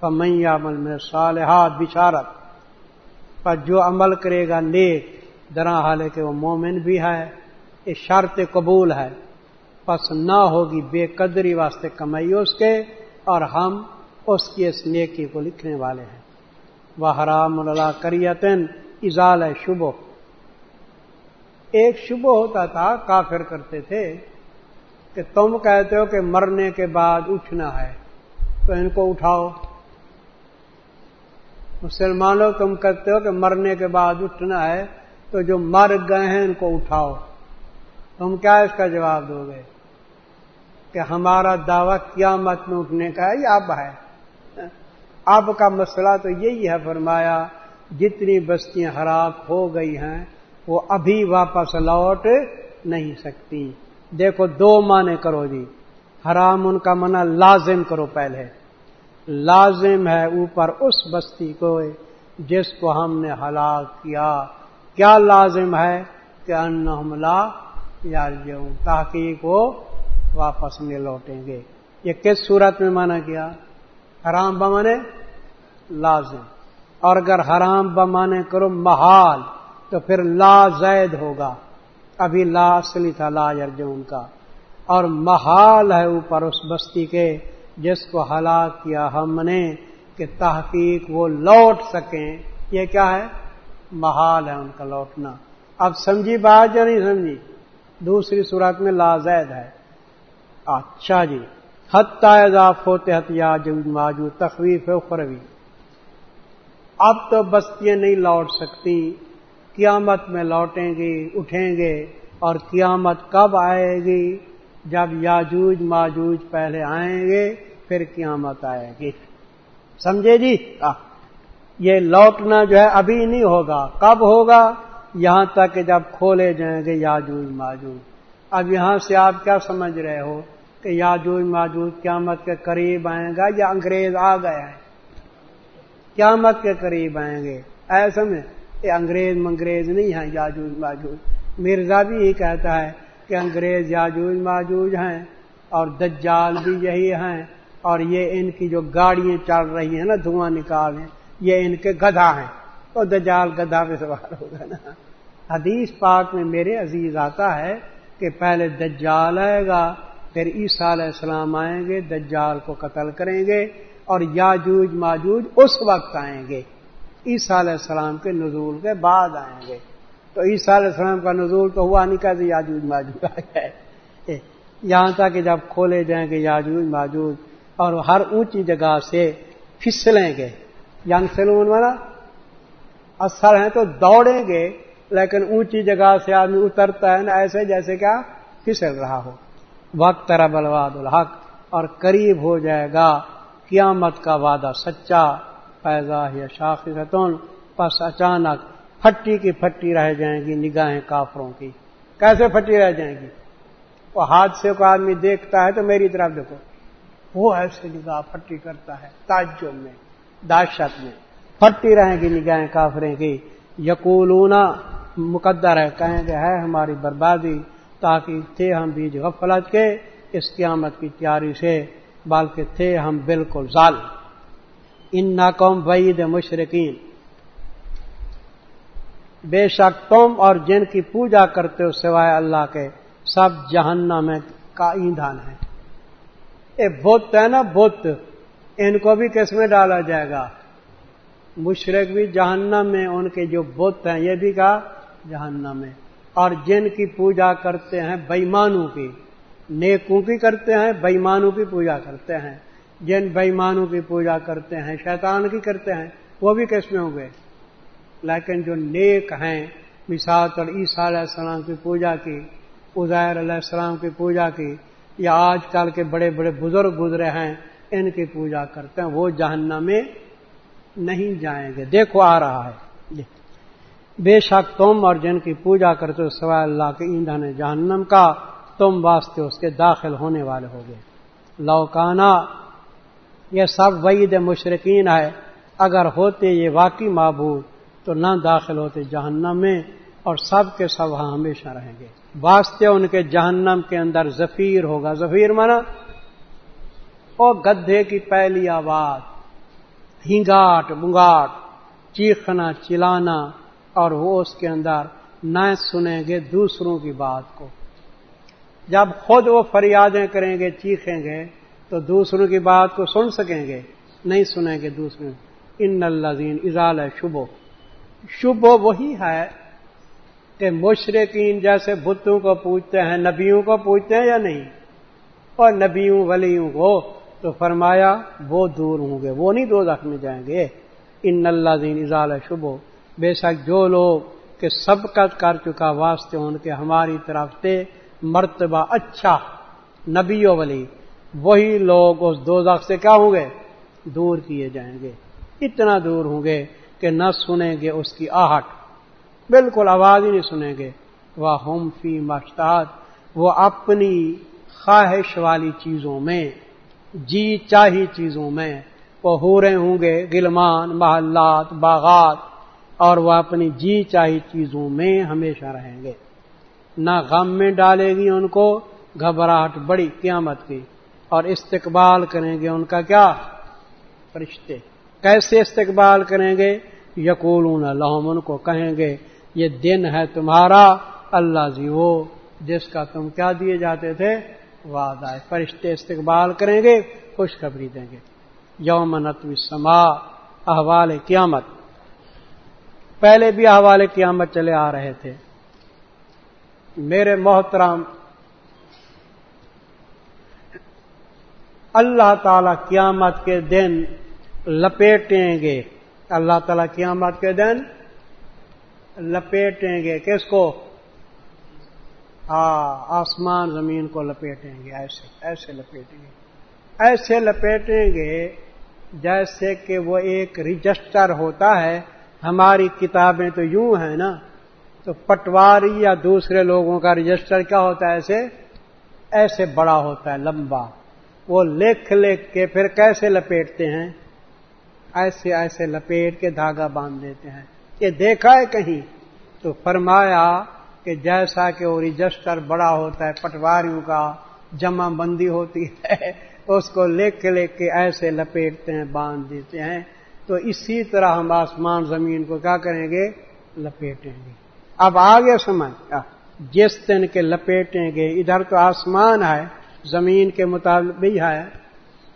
فمئی عمل میں صالحات بشارت پر جو عمل کرے گا نیک درا حال کہ وہ مومن بھی ہے یہ شرط قبول ہے۔ پس نہ ہوگی بے قدری واسطے کمائی اس کے، اور ہم اس کی اس نیکی کو لکھنے والے ہیں۔ وہ حرام اللہ کریتن ازال شبو ایک شبہ ہوتا تھا، کافر کرتے تھے کہ تم کہتے ہو کہ مرنے کے بعد اٹھنا ہے، تو ان کو اٹھاؤ۔ مسلمانوں، تم کہتے ہو کہ مرنے کے بعد اٹھنا ہے، تو جو مر گئے ہیں ان کو اٹھاؤ۔ تم کیا اس کا جواب دو گے؟ کہ ہمارا دعویٰ قیامت میں اٹھنے کا ہے یا اب ہے۔ اب کا مسئلہ تو یہی ہے، فرمایا جتنی بستیاں ہلاک ہو گئی ہیں، وہ ابھی واپس لوٹ نہیں سکتی۔ دیکھو، دو معنی کرو جی۔ حرام ان کا منع لازم کرو پہلے۔ لازم ہے اوپر اس بستی کو جس کو ہم نے ہلاک کیا۔ کیا لازم ہے کہ ان حملہ یار تحقیق وہ واپس نہیں لوٹیں گے؟ یہ کس صورت میں مانا کیا؟ حرام بمانے لازم۔ اور اگر حرام بمانے کرو محال، تو پھر لا زید ہوگا۔ ابھی لا اصلی تھا لا ارجن کا۔ اور محال ہے اوپر اس بستی کے۔ جس کو ہلاک کیا ہم نے، کہ تحقیق وہ لوٹ سکیں۔ یہ کیا ہے؟ محال ہے ان کا لوٹنا۔ اب سمجھی بات یا نہیں سمجھی؟ دوسری صورت میں لا زید ہے۔ اچھا جی۔ حتیٰ اضاف ہوتے ہتھیا ماجو تخویف اخروی۔ اب تو بستیاں نہیں لوٹ سکتی۔ قیامت میں لوٹیں گی، اٹھیں گے اور قیامت کب آئے گی؟ جب یاجوج ماجوج پہلے آئیں گے، پھر قیامت آئے گی۔ سمجھے جی؟ یہ لوٹنا جو ہے ابھی نہیں ہوگا۔ کب ہوگا؟ یہاں تک کہ جب کھولے جائیں گے یاجوج ماجوج۔ اب یہاں سے آپ کیا سمجھ رہے ہو کہ یاجوج ماجوج قیامت کے قریب آئیں گا یا انگریز آ گئے ہیں؟ قیامت کے قریب آئیں گے۔ ایسے میں، یہ انگریز منگریز نہیں ہیں یاجوج ماجوج۔ مرزا بھی یہی کہتا ہے کہ انگریز یاجوج ماجوج ہیں اور دجال بھی یہی ہیں اور یہ ان کی جو گاڑیاں چل رہی ہیں نا، دھواں نکال ہیں، یہ ان کے گدھا ہیں۔ تو دجال گدھا پہ سوال ہوگا نا۔ حدیث پاک میں میرے عزیز آتا ہے کہ پہلے دجال آئے گا، پھر عیسیٰ علیہ السلام آئیں گے، دجال کو قتل کریں گے اور یاجوج ماجوج اس وقت آئیں گے۔ عیسیٰ علیہ السلام کے نزول کے بعد آئیں گے۔ تو عیسیٰ علیہ السلام کا نزول تو ہوا نہیں، کہتے یاجوج ماجوج آ گئے۔ یہاں تک کہ جب کھولے جائیں گے یاجوج ماجوج، اور ہر اونچی جگہ سے پھسلیں گے۔ یعنی سلون والا، اثر ہیں تو دوڑیں گے، لیکن اونچی جگہ سے آدمی اترتا ہے نا، ایسے جیسے کیا پھسل رہا ہو۔ وقت طرح بلواد الحق، اور قریب ہو جائے گا۔ قیامت کا وعدہ سچا پیدا یا شاخ پس اچانک پھٹی کی پھٹی رہ جائیں گی، نگاہیں کافروں کی۔ کیسے پھٹی رہ جائیں گی؟ وہ حادثے کو آدمی دیکھتا ہے تو میری طرف دیکھو۔ وہ ایسے نگاہ پھٹی کرتا ہے، تعجب میں داشت میں۔ پھٹی رہیں گی نگاہیں کافریں کی۔ یقولونا مقدر ہے، کہیں گے، ہے ہماری بربادی، تاکہ تھے ہم بیج غفلت کے، اس قیامت کی تیاری سے، بلکہ تھے ہم بالکل ظال ان ناکوم وعید مشرقین بے شک تم اور جن کی پوجا کرتے ہو سوائے اللہ کے، سب جہنم کا ایندھن ہے اے بت ہے نا بت، ان کو بھی کس میں ڈالا جائے گا؟ مشرق بھی جہنم میں، ان کے جو بت ہیں، یہ بھی کہا جہنم میں۔ اور جن کی پوجا کرتے ہیں بےمانوں کی، نیکوں کی کرتے ہیں، بےمانوں کی پوجا کرتے ہیں۔ جن بےمانوں کی پوجا کرتے ہیں، شیطان کی کرتے ہیں، وہ بھی کس میں ہوں گے؟ لیکن جو نیک ہیں مثال اور عیسیٰ علیہ السلام کی پوجا کی ازیر علیہ السلام کی پوجا کی، یا آج کل کے بڑے بڑے بزرگ گزرے ہیں، ان کی پوجا کرتے ہیں۔ وہ جہنم میں نہیں جائیں گے۔ دیکھو، آ رہا ہے۔ بے شک تم اور جن کی پوجا کرتے ہو، سوائے اللہ کے ایندھن جہنم کا، تم واسطے اس کے داخل ہونے والے ہو گئے لوکانا یہ سب وعید مشرقین ہے۔ اگر ہوتے یہ واقعی معبود تو نہ داخل ہوتے جہنم میں اور سب کے سب وہاں ہمیشہ رہیں گے۔ واسطے ان کے جہنم کے اندر ظفیر ہوگا۔ ظفیر مانا او گدھے کی پہلی آواز۔ ہنگاٹ بنگاٹ چیخنا، چلانا اور وہ اس کے اندر نہ سنیں گے دوسروں کی بات کو۔ جب خود وہ فریادیں کریں گے، چیخیں گے، تو دوسروں کی بات کو سن سکیں گے، نہیں سنیں گے دوسروں۔ ان الزین ازال ہے شبو شبو وہی ہے کہ مشرقین جیسے بتوں کو پوچھتے ہیں، نبیوں کو پوچھتے ہیں یا نہیں؟ اور نبیوں، ولیوں کو تو فرمایا، وہ دور ہوں گے، وہ نہیں دو دخ میں جائیں گے۔ ان اللہ دین ازال شبو بے شک جو لوگ کہ سبقت کر چکا واسطے ان کے ہماری طرف سے مرتبہ اچھا نبی و ولی، وہی لوگ اس دو سے کیا ہوں گے؟ دور کیے جائیں گے۔ اتنا دور ہوں گے کہ نہ سنیں گے اس کی آہٹ۔ بالکل آواز ہی نہیں سنیں گے۔ وہ ہوم فی مشتاد وہ اپنی خواہش والی چیزوں میں جی چاہی چیزوں میں وہ ہو رہے ہوں گے۔ گلمان محلات، باغات۔ اور وہ اپنی جی چاہی چیزوں میں ہمیشہ رہیں گے۔ نہ غم میں ڈالے گی ان کو، گھبراہٹ بڑی قیامت کی۔ اور استقبال کریں گے ان کا کیا؟ فرشتے۔ کیسے استقبال کریں گے؟ یقول اللہ ان کو کہیں گے، یہ دن ہے تمہارا، اللہ جی وہ، جس کا تم کیا دیے جاتے تھے؟ وعدہ ہے، فرشتے استقبال کریں گے، خوشخبری دیں گے۔ یوم نتوی سما احوال قیامت۔ پہلے بھی احوال قیامت چلے آ رہے تھے۔ میرے محترام اللہ تعالی قیامت کے دن لپیٹیں گے۔ اللہ تعالی قیامت کے دن لپیٹیں گے۔ کس کو؟ ہاں آسمان زمین کو لپیٹیں گے۔ ایسے ایسے لپیٹیں گے۔ ایسے لپیٹیں گے جیسے کہ وہ ایک رجسٹر ہوتا ہے۔ ہماری کتابیں تو یوں ہیں نا۔ تو پٹواری یا دوسرے لوگوں کا رجسٹر کیا ہوتا ہے؟ ایسے ایسے بڑا ہوتا ہے، لمبا۔ وہ لکھ لکھ کے پھر کیسے لپیٹتے ہیں؟ ایسے ایسے لپیٹ کے دھاگا باندھ دیتے ہیں یہ دیکھا ہے کہیں تو فرمایا کہ جیسا کہ وہ رجسٹر بڑا ہوتا ہے، پٹواریوں کا جمع بندی ہوتی ہے، اس کو لکھ لکھ کے ایسے لپیٹتے ہیں، باندھ دیتے ہیں۔ تو اسی طرح ہم آسمان، زمین کو کیا کریں گے؟ لپیٹیں گے۔ اب آگے سمجھ جس دن کے لپیٹیں گے، ادھر تو آسمان ہے، زمین کے مطابق بھی ہے۔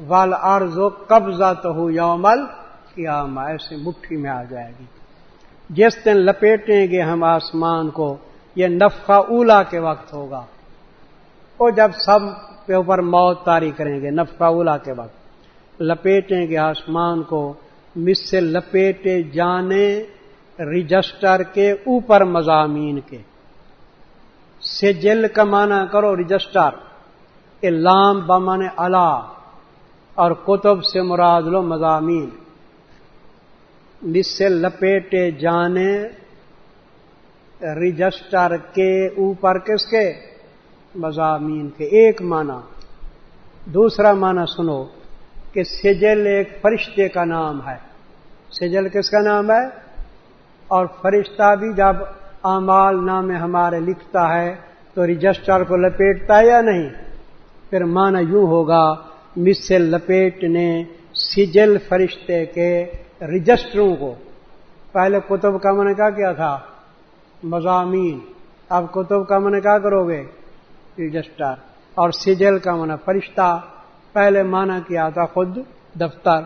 ول ارض و قبضہ تو ہو یومل کیا ایسے مٹھی میں آ جائے گی۔ جس دن لپیٹیں گے ہم آسمان کو، یہ نفقہ اولا کے وقت ہوگا۔ وہ جب سب کے اوپر موت تاری کریں گے نفقہ اولا کے وقت۔ لپیٹیں گے آسمان کو، مس سے لپیٹے جانے رجسٹر کے اوپر مضامین کے۔ سجل کا معنی کرو رجسٹر۔ لام بمن اللہ اور کتب سے مراد لو مضامین۔ سے لپیٹے جانے، رجسٹر کے اوپر کس کے؟ مضامین کے۔ ایک معنی۔ دوسرا معنی سنو کہ سجل ایک فرشتے کا نام ہے۔ سجل کس کا نام ہے؟ اور فرشتہ بھی جب اعمال نام ہمارے لکھتا ہے تو رجسٹر کو لپیٹتا ہے یا نہیں؟ پھر معنی یوں ہوگا مس سے لپیٹنے سجل فرشتے کے رجسٹروں کو۔ پہلے کتب کا من کیا کیا تھا؟ مضامین۔ اب کتب کا من کیا کرو گے؟ رجسٹر۔ اور سجل کا من فرشتہ پہلے مانا کیا تھا خود دفتر۔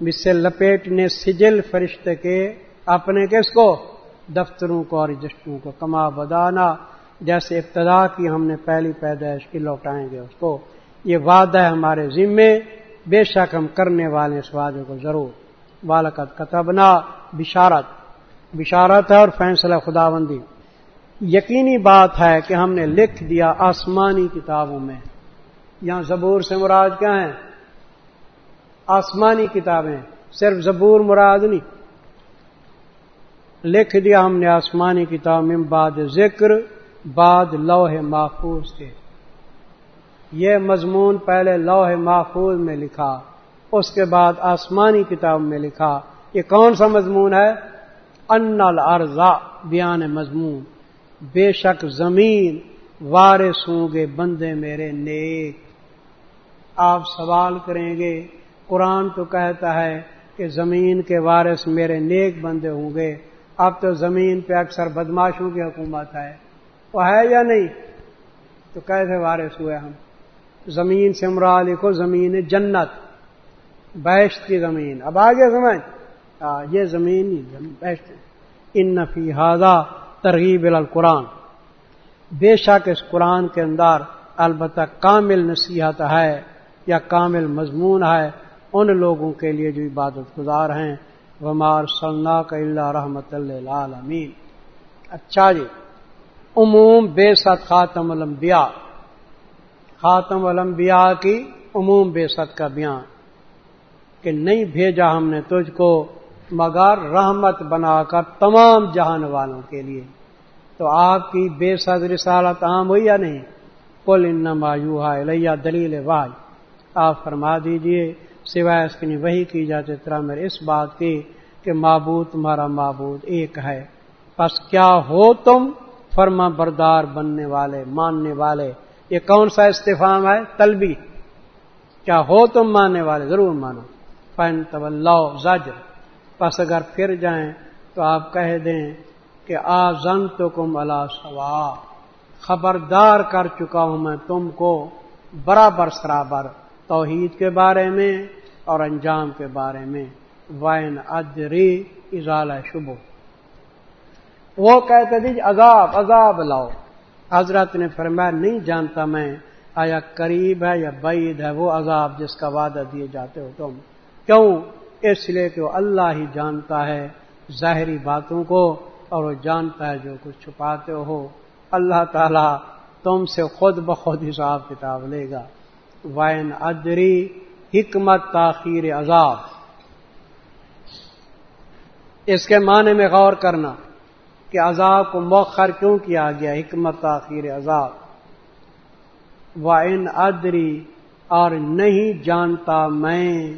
مس سے لپیٹ نے سجل فرشتے کے اپنے کس کو؟ دفتروں کو اور رجسٹروں کو کما بدانا۔ جیسے ابتدا کی ہم نے پہلی پیدائش کی، لوٹائیں گے اس کو۔ یہ وعدہ ہے ہمارے ذمے۔ بے شک ہم کرنے والے اس وعدے کو ضرور۔ والکت کتبنا بشارت بشارت ہے اور فیصلہ خدا بندی یقینی بات ہے کہ ہم نے لکھ دیا آسمانی کتابوں میں۔ یہاں زبور سے مراد کیا ہیں؟ آسمانی کتابیں، صرف زبور مراد نہیں۔ لکھ دیا ہم نے آسمانی کتاب میں بعد ذکر، بعد لوہ محفوظ کے۔ یہ مضمون پہلے لوہ محفوظ میں لکھا۔ اس کے بعد آسمانی کتاب میں لکھا، یہ کون سا مضمون ہے؟ ان الرزا بیان مضمون۔ بے شک زمین وارث ہوں گے بندے میرے نیک۔ آپ سوال کریں گے، قرآن تو کہتا ہے کہ زمین کے وارث میرے نیک بندے ہوں گے۔ اب تو زمین پہ اکثر بدماشوں کی حکومت ہے۔ وہ ہے یا نہیں؟ تو کیسے وارث ہوئے ہم؟ زمین سے مرا لکھو زمین جنت۔ بیشت کی زمین۔ اب آگے سمجھ۔ یہ زمین بیشت۔ ان نفی ہاضا ترغیب القرآن۔ بے شک اس قرآن کے اندر البتہ کامل نصیحت ہے یا کامل مضمون ہے ان لوگوں کے لیے جو عبادت گزار ہیں۔ ومار صلاح کا اللہ رحمت اللہ امین اچھا جی عموم بے ست خاتم الانبیاء۔ خاتم الانبیاء کی عموم بے ست کا بیان۔ کہ نہیں بھیجا ہم نے تجھ کو، مگر رحمت بنا کر تمام جہان والوں کے لیے۔ تو آپ کی بے ست رسالت عام ہوئی یا نہیں؟ کل ان مایو لیا دلیل واج آپ فرما دیجیے، سوائے اس کی وہی کی جاتے طرح میرے اس بات کی کہ معبود تمہارا معبود ایک ہے۔ بس کیا ہو تم فرما بردار بننے والے، ماننے والے؟ یہ کون سا استفام ہے؟ تلبی کیا ہو تم ماننے والے؟ ضرور مانو۔ فن طول زجر۔ پس اگر پھر جائیں تو آپ کہہ دیں کہ آ زن تو کم اللہ سوا خبردار کر چکا ہوں میں تم کو برابر سرابر توحید کے بارے میں اور انجام کے بارے میں۔ وائن ادری اضال شبو وہ کہتے تھے، عذاب عذاب لاؤ۔ حضرت نے فرمایا، نہیں جانتا میں، آیا قریب ہے یا بعید ہے وہ عذاب جس کا وعدہ دیے جاتے ہو تم۔ کیوں؟ اس لیے کہ وہ اللہ ہی جانتا ہے ظاہری باتوں کو اور وہ جانتا ہے جو کچھ چھپاتے ہو۔ اللہ تعالی تم سے خود بخود حساب کتاب لے گا۔ وائن ادری حکمت تاخیر عذاب۔ اس کے معنی میں غور کرنا کہ عذاب کو مؤخر کیوں کیا گیا؟ حکمت تاخیر عذاب۔ وائن ادری اور نہیں جانتا میں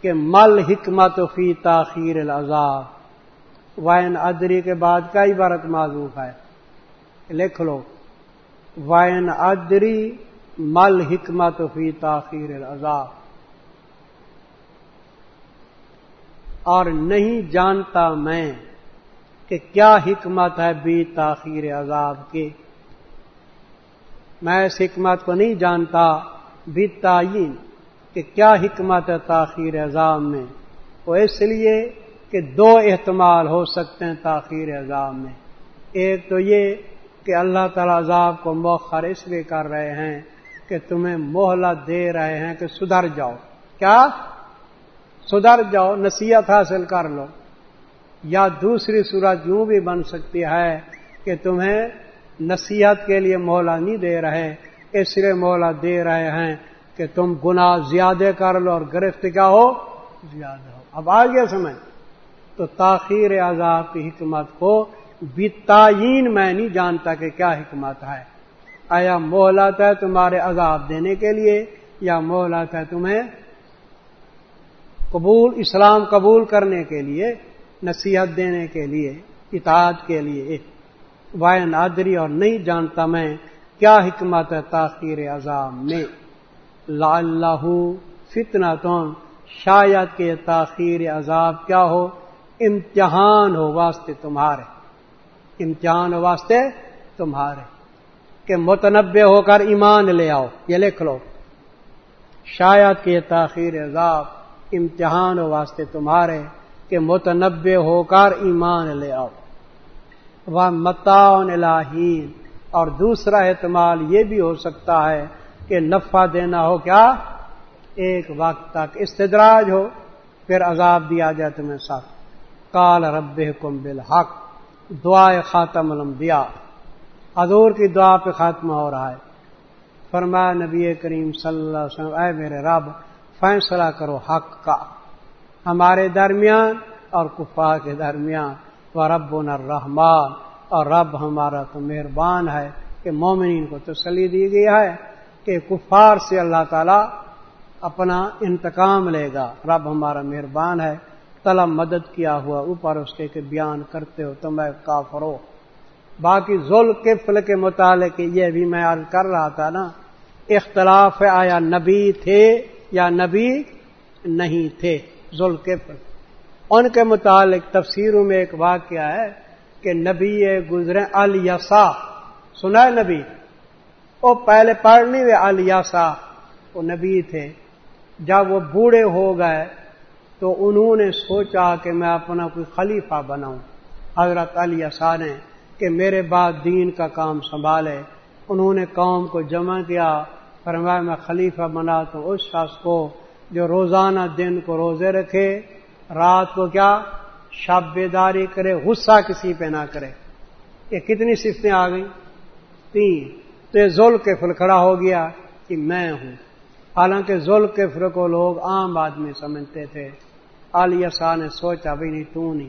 کہ مل حکمت فی تاخیر العذاب وائن ادری کے بعد کئی عبارت معذوف ہے۔ لکھ لو۔ وائن ادری مل حکمت فی تاخیر العذاب۔ اور نہیں جانتا میں کہ کیا حکمت ہے بی تاخیر عذاب کے میں اس حکمت کو نہیں جانتا۔ بھی تعین کہ کیا حکمت ہے تاخیر عذاب میں؟ وہ اس لیے کہ دو احتمال ہو سکتے ہیں تاخیر عذاب میں۔ ایک تو یہ کہ اللہ تعالی عذاب کو موخر اس لیے کر رہے ہیں کہ تمہیں مہلت دے رہے ہیں کہ سدھر جاؤ۔ کیا؟ سدھر جاؤ، نصیحت حاصل کر لو۔ یا دوسری صورت یوں بھی بن سکتی ہے کہ تمہیں نصیحت کے لیے مولا نہیں دے رہے، اس لیے مولا دے رہے ہیں کہ تم گناہ زیادہ کر لو اور گرفت کیا ہو؟ زیادہ ہو۔ اب آ گیا سمجھ۔ تو تاخیر عذاب کی حکمت کو بتعین میں نہیں جانتا کہ کیا حکمت ہے۔ آیا مہلت ہے تمہارے عذاب دینے کے لیے یا مہلت ہے تمہیں قبول، اسلام قبول کرنے کے لیے، نصیحت دینے کے لیے، اطاعت کے لیے؟ وائن آدری اور نہیں جانتا میں کیا حکمت ہے تاخیر عذاب میں۔ لا اللہ فتنا تون شاید کے تاخیر عذاب کیا ہو؟ امتحان ہو واسطے تمہارے۔ امتحان ہو واسطے تمہارے۔ کہ متنبع ہو کر ایمان لے آؤ، یہ لکھ لو۔ شاید کہ تاخیر عذاب امتحان ہو واسطے تمہارے، کہ متنبع ہو کر ایمان لے آؤ۔ وہ متاؤن الہین اور دوسرا احتمال یہ بھی ہو سکتا ہے کہ نفع دینا ہو کیا؟ ایک وقت تک استدراج ہو، پھر عذاب دیا جائے تمہیں ساتھ کال رب کم بالحق، دعائے خاتم الانبیاء۔ حضور کی دعا پہ خاتمہ ہو رہا ہے۔ فرمایا نبی کریم صلی اللہ علیہ وسلم، اے میرے رب، فیصلہ کرو حق کا۔ ہمارے درمیان اور کفا کے درمیان۔ وہ رب الرحمان اور رب ہمارا تو مہربان ہے کہ مومنین کو تسلی دی گئی ہے۔ کہ کفار سے اللہ تعالی اپنا انتقام لے گا۔ رب ہمارا مہربان ہے۔ طلب مدد کیا ہوا اوپر اس کے کہ بیان کرتے ہو تو میں کافرو باقی ذل کفل کے متعلق یہ بھی میں عرض کر رہا تھا نا، اختلاف آیا نبی تھے یا نبی نہیں تھے ذل کے ان کے متعلق تفسیروں میں ایک واقعہ ہے کہ نبی گزرے الیسا سنا ہے نبی؟ وہ پہلے پڑھنے ہوئے الیاسا وہ نبی تھے۔ جب وہ بوڑھے ہو گئے تو انہوں نے سوچا کہ میں اپنا کوئی خلیفہ بناؤں۔ حضرت علی نے کہ میرے بعد دین کا کام سنبھالے۔ انہوں نے قوم کو جمع کیا، فرمایا میں خلیفہ بنا تو اس شخص کو جو روزانہ دن کو روزے رکھے، رات کو کیا؟ شب بیداری کرے، غصہ کسی پہ نہ کرے۔ یہ کتنی سفتیں آ گئیں؟ تین۔ تو یہ کے فل کھڑا ہو گیا کہ میں ہوں۔ حالانکہ ذل کے فر کو لوگ عام آدمی سمجھتے تھے۔ علیہ نے سوچا بھی نہیں، تو نہیں۔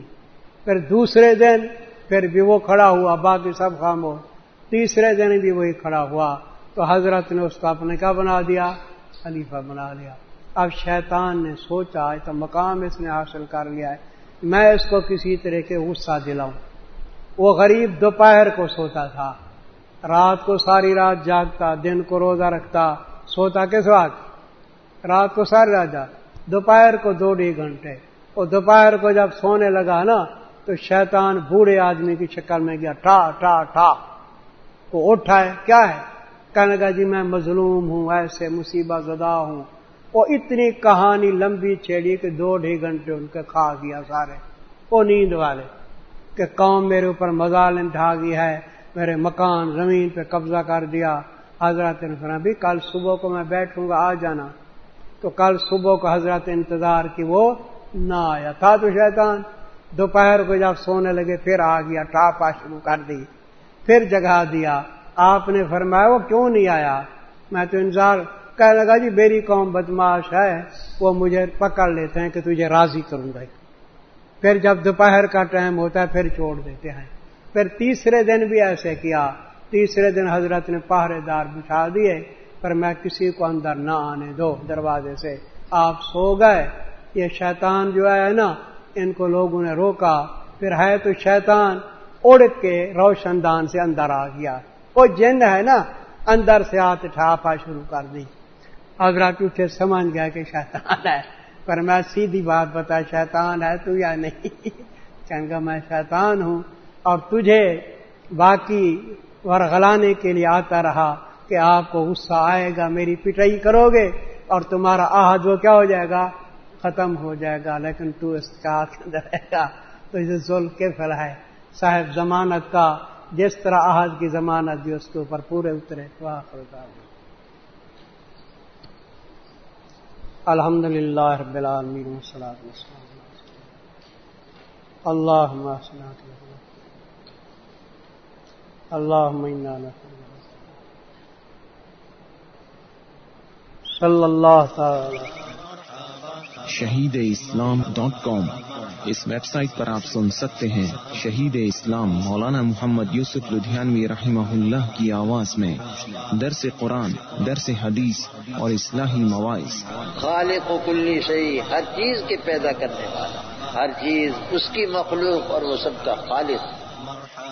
پھر دوسرے دن پھر بھی وہ کھڑا ہوا، باقی سب خاموش تیسرے دن بھی وہی کھڑا ہوا۔ تو حضرت نے اس کو اپنے کا بنا دیا، خلیفہ بنا لیا اب شیطان نے سوچا تو مقام اس نے حاصل کر لیا ہے۔ میں اس کو کسی طرح کے غصہ دلاؤں۔ وہ غریب دوپہر کو سوتا تھا۔ رات کو ساری رات جاگتا، دن کو روزہ رکھتا، سوتا کس وقت؟ رات کو ساری رات جاگ دوپہر کو دو ڈی گھنٹے۔ وہ دوپہر کو جب سونے لگا نا، تو شیطان بوڑھے آدمی کی شکل میں گیا، ٹھا ٹھا ٹھا۔ وہ اٹھا ہے، کیا ہے؟ کہنے لگا جی میں مظلوم ہوں، ایسے مصیبت زدہ ہوں۔ وہ اتنی کہانی لمبی چھیڑی کہ دو ڈھائی گھنٹے ان کے کھا گیا سارے۔ وہ نیند والے، کہ قوم میرے اوپر مظالم ڈھا گیا ہے۔ میرے مکان، زمین پہ قبضہ کر دیا۔ حضرت نے بھی کل صبح کو میں بیٹھوں گا، آ جانا۔ تو کل صبح کو حضرت انتظار کی، وہ نہ آیا۔ تھا تو شیطان۔ دوپہر کو جب سونے لگے، پھر آ گیا، ٹاپا شروع کر دی، پھر جگہ دیا۔ آپ نے فرمایا، وہ کیوں نہیں آیا؟ میں تو انتظار کہنے لگا جی میری قوم بدماش ہے، وہ مجھے پکڑ لیتے ہیں کہ تجھے راضی کروں گا۔ پھر جب دوپہر کا ٹائم ہوتا ہے، پھر چھوڑ دیتے ہیں۔ پھر تیسرے دن بھی ایسے کیا۔ تیسرے دن حضرت نے پہرے دار بچھا دیے، پر میں کسی کو اندر نہ آنے دو دروازے سے۔ آپ سو گئے۔ یہ شیطان جو ہے نا، ان کو لوگوں نے روکا۔ پھر ہے تو شیطان اڑ کے روشن دان سے اندر آ گیا۔ وہ جن ہے نا، اندر سے آتے ٹھاپا شروع کر دی۔ حضرت اٹھے، سمجھ گیا کہ شیطان ہے۔ پر میں سیدھی بات بتا شیطان ہے تو یا نہیں؟ چنگا میں شیطان ہوں۔ اور تجھے باقی ورغلانے کے لیے آتا رہا کہ آپ کو غصہ آئے گا، میری پٹائی کرو گے اور تمہارا آہد وہ کیا ہو جائے گا؟ ختم ہو جائے گا، لیکن تو اس کا رہے گا۔ تو اسے ظلم کے پھیلا ہے۔ صاحب، ضمانت کا جس طرح آہد کی ضمانت دی، اس کے اوپر پورے اترے۔ الحمد للہ رب العالمین اللہ اللہ صلی اللہ تعالی شہید اسلام ڈاٹ کام اس ویب سائٹ پر آپ سن سکتے ہیں شہید اسلام مولانا محمد یوسف لدھیانوی رحمہ اللہ کی آواز میں درس قرآن درس حدیث اور اصلاحی مواعث خالق و کلی صحیح ہر چیز کے پیدا کرنے والا ہر چیز اس کی مخلوق اور وہ سب کا خالق۔